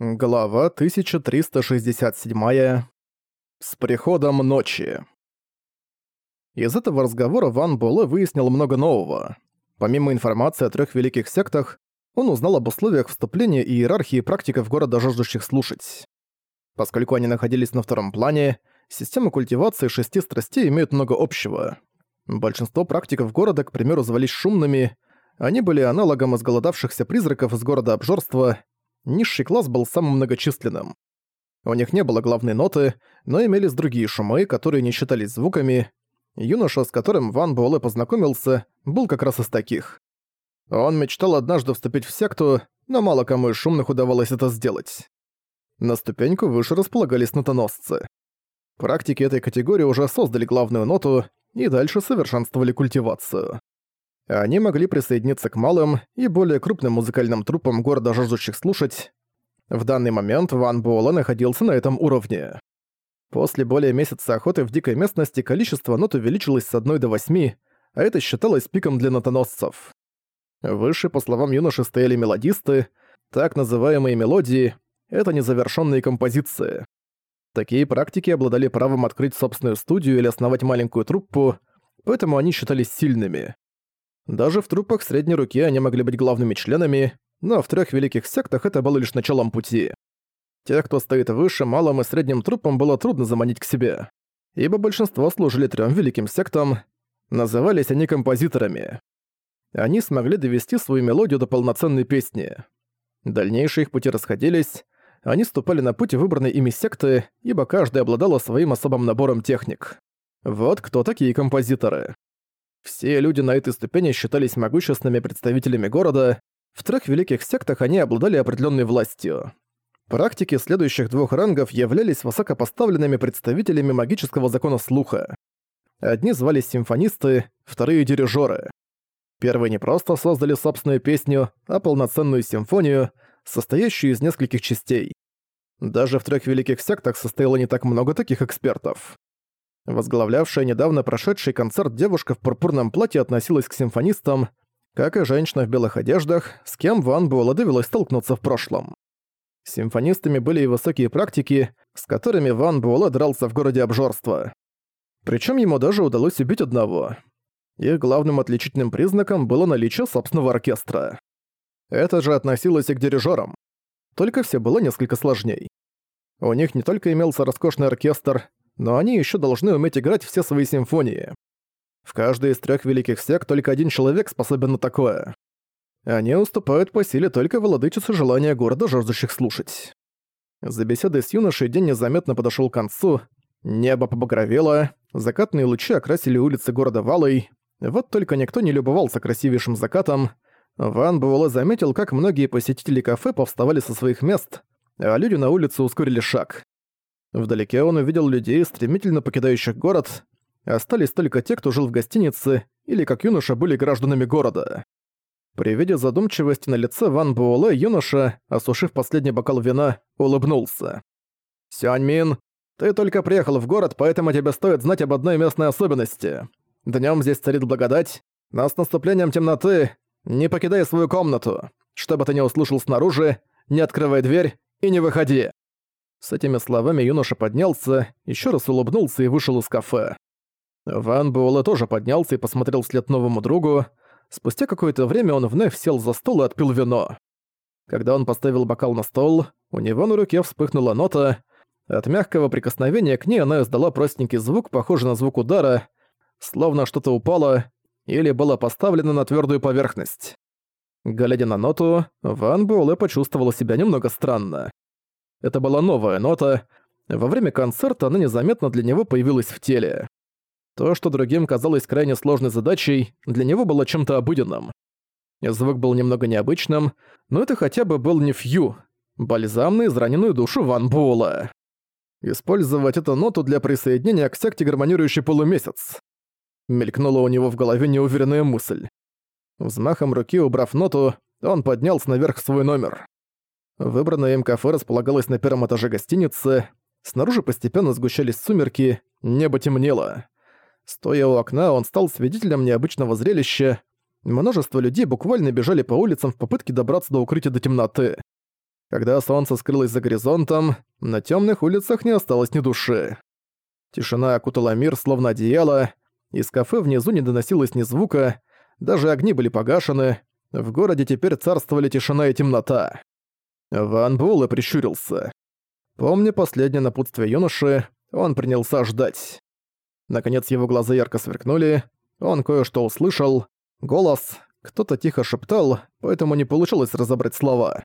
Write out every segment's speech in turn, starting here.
Глава 1367. С приходом ночи. Из этого разговора Ван Буэлэ выяснил много нового. Помимо информации о трех великих сектах, он узнал об условиях вступления и иерархии практиков города, жаждущих слушать. Поскольку они находились на втором плане, системы культивации шести страстей имеют много общего. Большинство практиков города, к примеру, звались шумными, они были аналогом изголодавшихся призраков из города обжорства, низший класс был самым многочисленным. У них не было главной ноты, но имелись другие шумы, которые не считались звуками. Юноша, с которым Ван Буэлэ познакомился, был как раз из таких. Он мечтал однажды вступить в секту, но мало кому из шумных удавалось это сделать. На ступеньку выше располагались нотоносцы. Практики этой категории уже создали главную ноту и дальше совершенствовали культивацию. Они могли присоединиться к малым и более крупным музыкальным труппам города, жаждущих слушать. В данный момент Ван Буэлэ находился на этом уровне. После более месяца охоты в дикой местности количество нот увеличилось с 1 до 8, а это считалось пиком для нотоносцев. Выше, по словам юноши, стояли мелодисты, так называемые мелодии — это незавершенные композиции. Такие практики обладали правом открыть собственную студию или основать маленькую труппу, поэтому они считались сильными. Даже в трупах средней руки они могли быть главными членами, но в трех великих сектах это было лишь началом пути. Тех, кто стоит выше, малым и средним трупам было трудно заманить к себе, ибо большинство служили трем великим сектам, назывались они композиторами. Они смогли довести свою мелодию до полноценной песни. Дальнейшие их пути расходились, они ступали на путь выбранной ими секты, ибо каждая обладала своим особым набором техник. Вот кто такие композиторы. Все люди на этой ступени считались могущественными представителями города, в трех великих сектах они обладали определенной властью. Практики следующих двух рангов являлись высокопоставленными представителями магического закона слуха. Одни звались симфонисты, вторые — дирижеры. Первые не просто создали собственную песню, а полноценную симфонию, состоящую из нескольких частей. Даже в трех великих сектах состояло не так много таких экспертов. Возглавлявшая недавно прошедший концерт девушка в пурпурном платье относилась к симфонистам, как и женщина в белых одеждах, с кем Ван Буэлла довелось столкнуться в прошлом. Симфонистами были и высокие практики, с которыми Ван Буэлла дрался в городе обжорства. Причем ему даже удалось убить одного. Их главным отличительным признаком было наличие собственного оркестра. Это же относилось и к дирижерам. Только все было несколько сложней. У них не только имелся роскошный оркестр, но они еще должны уметь играть все свои симфонии. В каждой из трех великих сект только один человек способен на такое. Они уступают по силе только владычице желания города, жаждущих слушать. За беседой с юношей день незаметно подошел к концу, небо побагровело, закатные лучи окрасили улицы города валой, вот только никто не любовался красивейшим закатом. Ван Буэлэ заметил, как многие посетители кафе повставали со своих мест, а люди на улице ускорили шаг. Вдалеке он увидел людей, стремительно покидающих город. Остались только те, кто жил в гостинице, или как юноша были гражданами города. При виде задумчивости на лице Ван Буэлэ юноша, осушив последний бокал вина, улыбнулся. «Сюаньмин, ты только приехал в город, поэтому тебе стоит знать об одной местной особенности. Днём здесь царит благодать, но с наступлением темноты не покидай свою комнату. Что бы ты ни услышал снаружи, не открывай дверь и не выходи». С этими словами юноша поднялся, еще раз улыбнулся и вышел из кафе. Ван Буэлэ тоже поднялся и посмотрел вслед новому другу. Спустя какое-то время он вновь сел за стол и отпил вино. Когда он поставил бокал на стол, у него на руке вспыхнула нота. От мягкого прикосновения к ней она издала простенький звук, похожий на звук удара, словно что-то упало или было поставлено на твердую поверхность. Глядя на ноту, Ван Буэлэ почувствовала себя немного странно. Это была новая нота. Во время концерта она незаметно для него появилась в теле. То, что другим казалось крайне сложной задачей, для него было чем-то обыденным. Звук был немного необычным, но это хотя бы был не фью, бальзам на израненную душу Ван Буэлла. Использовать эту ноту для присоединения к секте гармонирующий полумесяц. Мелькнула у него в голове неуверенная мысль. Взмахом руки убрав ноту, он поднялся наверх в свой номер. Выбранное им кафе располагалось на первом этаже гостиницы. Снаружи постепенно сгущались сумерки, небо темнело. Стоя у окна, он стал свидетелем необычного зрелища. Множество людей буквально бежали по улицам в попытке добраться до укрытия до темноты. Когда солнце скрылось за горизонтом, на темных улицах не осталось ни души. Тишина окутала мир, словно одеяло, из кафе внизу не доносилось ни звука, даже огни были погашены, в городе теперь царствовали тишина и темнота. Ван Буэлэ прищурился. Помня последнее напутствие юноши, он принялся ждать. Наконец его глаза ярко сверкнули, он кое-что услышал. Голос, кто-то тихо шептал, поэтому не получилось разобрать слова.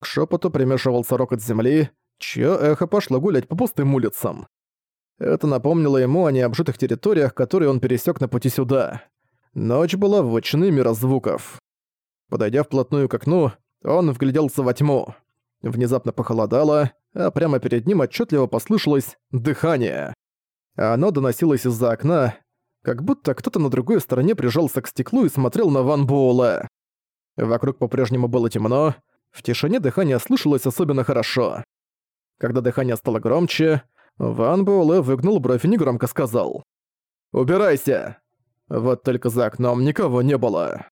К шепоту примешивался рокот земли, чье эхо пошло гулять по пустым улицам. Это напомнило ему о необжитых территориях, которые он пересек на пути сюда. Ночь была вотчиной мира звуков. Подойдя вплотную к окну, он вгляделся во тьму. Внезапно похолодало, а прямо перед ним отчетливо послышалось дыхание. Оно доносилось из-за окна, как будто кто-то на другой стороне прижался к стеклу и смотрел на Ван Буэлэ. Вокруг по-прежнему было темно, в тишине дыхание слышалось особенно хорошо. Когда дыхание стало громче, Ван Буэлэ выгнул бровь и негромко сказал. «Убирайся!» Вот только за окном никого не было.